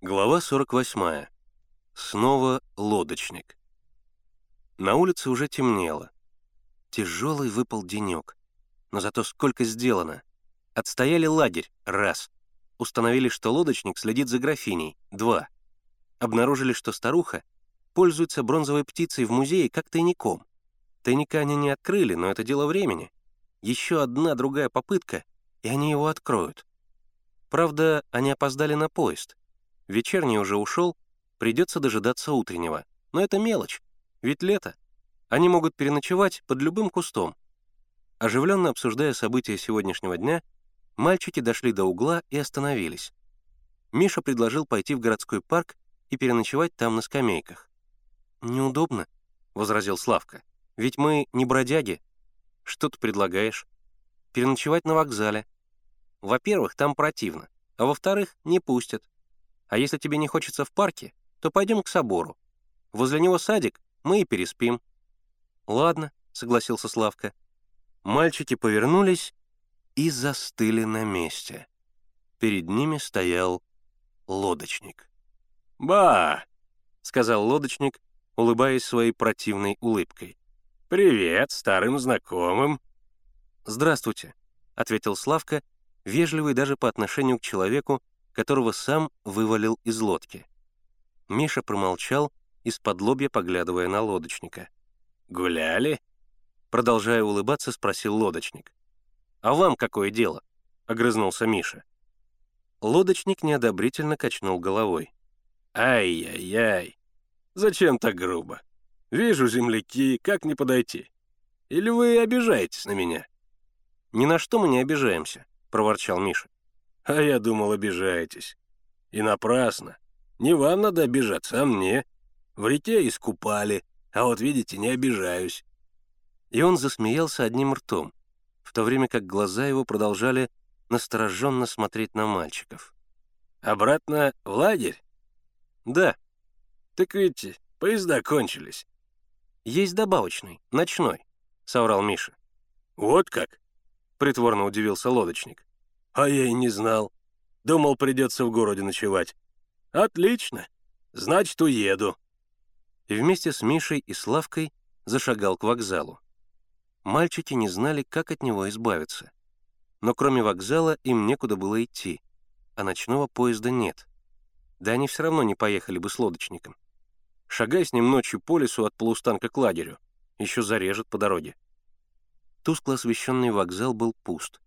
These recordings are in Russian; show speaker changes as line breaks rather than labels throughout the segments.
Глава 48. Снова лодочник. На улице уже темнело. Тяжелый выпал денек. Но зато сколько сделано. Отстояли лагерь — раз. Установили, что лодочник следит за графиней — два. Обнаружили, что старуха пользуется бронзовой птицей в музее как тайником. Тайника они не открыли, но это дело времени. Еще одна другая попытка, и они его откроют. Правда, они опоздали на поезд. Вечерний уже ушел, придется дожидаться утреннего. Но это мелочь, ведь лето. Они могут переночевать под любым кустом. Оживленно обсуждая события сегодняшнего дня, мальчики дошли до угла и остановились. Миша предложил пойти в городской парк и переночевать там на скамейках. «Неудобно», — возразил Славка. «Ведь мы не бродяги. Что ты предлагаешь? Переночевать на вокзале. Во-первых, там противно, а во-вторых, не пустят. А если тебе не хочется в парке, то пойдем к собору. Возле него садик, мы и переспим». «Ладно», — согласился Славка. Мальчики повернулись и застыли на месте. Перед ними стоял лодочник.
«Ба!»
— сказал лодочник, улыбаясь своей противной улыбкой.
«Привет старым знакомым!»
«Здравствуйте», — ответил Славка, вежливый даже по отношению к человеку, которого сам вывалил из лодки. Миша промолчал, из-под лобья поглядывая на лодочника.
«Гуляли?»
Продолжая улыбаться, спросил лодочник. «А вам какое дело?» — огрызнулся Миша. Лодочник неодобрительно качнул головой.
«Ай-яй-яй! Зачем так грубо? Вижу земляки, как не подойти? Или вы обижаетесь на меня?»
«Ни на что мы не обижаемся», — проворчал Миша.
А я думал, обижаетесь. И напрасно. Не вам надо обижаться, а мне. В реке искупали, а вот, видите, не обижаюсь».
И он засмеялся одним ртом, в то время как глаза его продолжали настороженно смотреть на мальчиков.
«Обратно в лагерь?»
«Да».
«Так ведь поезда кончились».
«Есть добавочный, ночной», — соврал Миша.
«Вот как?»
— притворно удивился лодочник.
А я и не знал. Думал, придется в городе ночевать. Отлично. Значит, уеду.
И вместе с Мишей и Славкой зашагал к вокзалу. Мальчики не знали, как от него избавиться. Но кроме вокзала им некуда было идти, а ночного поезда нет. Да они все равно не поехали бы с лодочником. Шагай с ним ночью по лесу от полустанка к лагерю, еще зарежет по дороге. Тускло освещенный вокзал был пуст.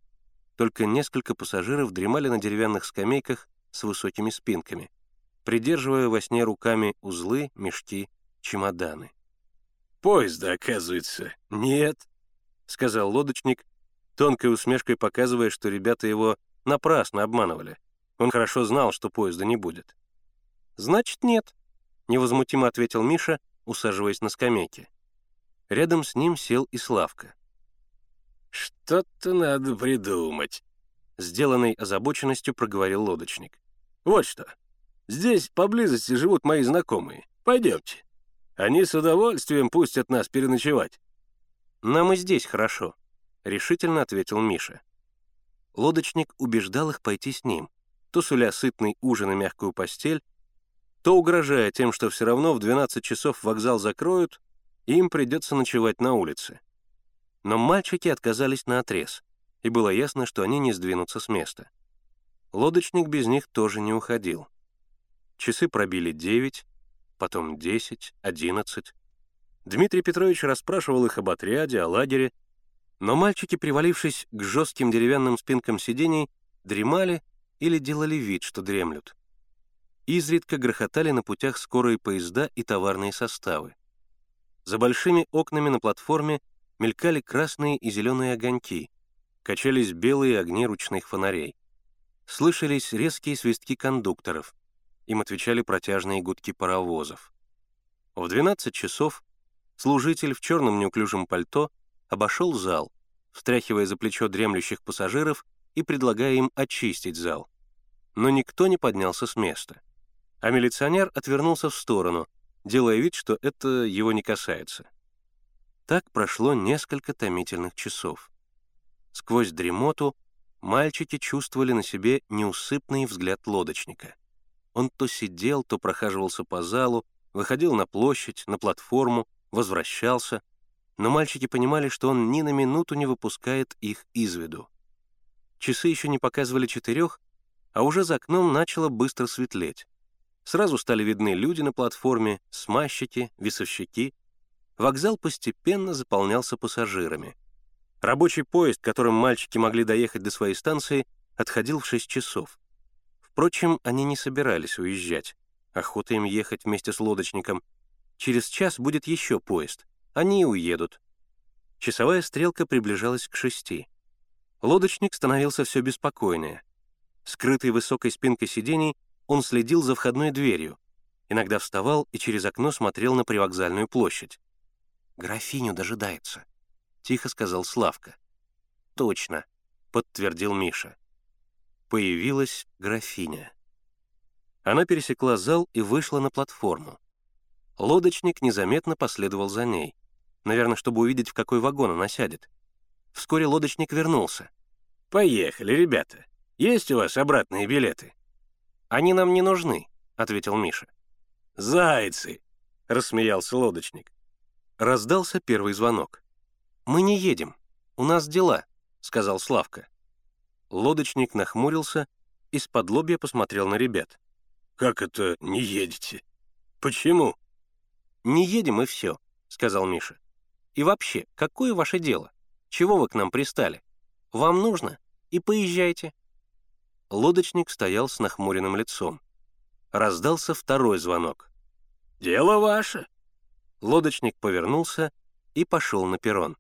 Только несколько пассажиров дремали на деревянных скамейках с высокими спинками, придерживая во сне руками узлы, мешки, чемоданы.
«Поезда, оказывается, нет», — сказал лодочник, тонкой усмешкой показывая, что ребята его напрасно обманывали. Он хорошо знал, что поезда не будет.
«Значит, нет», — невозмутимо ответил Миша, усаживаясь на скамейке. Рядом с ним сел и Славка.
«Что-то надо придумать», — сделанной озабоченностью проговорил лодочник. «Вот что. Здесь поблизости живут мои знакомые. Пойдемте. Они с удовольствием пустят нас переночевать».
«Нам и здесь хорошо», — решительно ответил Миша. Лодочник убеждал их пойти с ним, то суля сытный ужин и мягкую постель, то угрожая тем, что все равно в 12 часов вокзал закроют, и им придется ночевать на улице. Но мальчики отказались на отрез, и было ясно, что они не сдвинутся с места. Лодочник без них тоже не уходил. Часы пробили девять, потом десять, одиннадцать. Дмитрий Петрович расспрашивал их об отряде, о лагере, но мальчики, привалившись к жестким деревянным спинкам сидений, дремали или делали вид, что дремлют. Изредка грохотали на путях скорые поезда и товарные составы. За большими окнами на платформе мелькали красные и зеленые огоньки, качались белые огни ручных фонарей. Слышались резкие свистки кондукторов, им отвечали протяжные гудки паровозов. В 12 часов служитель в черном неуклюжем пальто обошел зал, встряхивая за плечо дремлющих пассажиров и предлагая им очистить зал. Но никто не поднялся с места. А милиционер отвернулся в сторону, делая вид, что это его не касается. Так прошло несколько томительных часов. Сквозь дремоту мальчики чувствовали на себе неусыпный взгляд лодочника. Он то сидел, то прохаживался по залу, выходил на площадь, на платформу, возвращался, но мальчики понимали, что он ни на минуту не выпускает их из виду. Часы еще не показывали четырех, а уже за окном начало быстро светлеть. Сразу стали видны люди на платформе, смазчики, весовщики. Вокзал постепенно заполнялся пассажирами. Рабочий поезд, которым мальчики могли доехать до своей станции, отходил в 6 часов. Впрочем, они не собирались уезжать. Охота им ехать вместе с лодочником. Через час будет еще поезд. Они и уедут. Часовая стрелка приближалась к шести. Лодочник становился все беспокойнее. Скрытый высокой спинкой сидений, он следил за входной дверью. Иногда вставал и через окно смотрел на привокзальную площадь. «Графиню дожидается», — тихо сказал Славка. «Точно», — подтвердил Миша. Появилась графиня. Она пересекла зал и вышла на платформу. Лодочник незаметно последовал за ней. Наверное, чтобы увидеть, в какой вагон она сядет. Вскоре лодочник вернулся.
«Поехали, ребята. Есть у вас обратные билеты?»
«Они нам не нужны», — ответил Миша.
«Зайцы!» — рассмеялся лодочник.
Раздался первый звонок. «Мы не едем. У нас дела», — сказал Славка. Лодочник нахмурился и с подлобья посмотрел на ребят.
«Как это не едете? Почему?»
«Не едем и все», — сказал Миша. «И вообще, какое ваше дело? Чего вы к нам пристали? Вам нужно? И поезжайте». Лодочник стоял с нахмуренным лицом. Раздался второй звонок.
«Дело ваше».
Лодочник повернулся и пошел на перрон.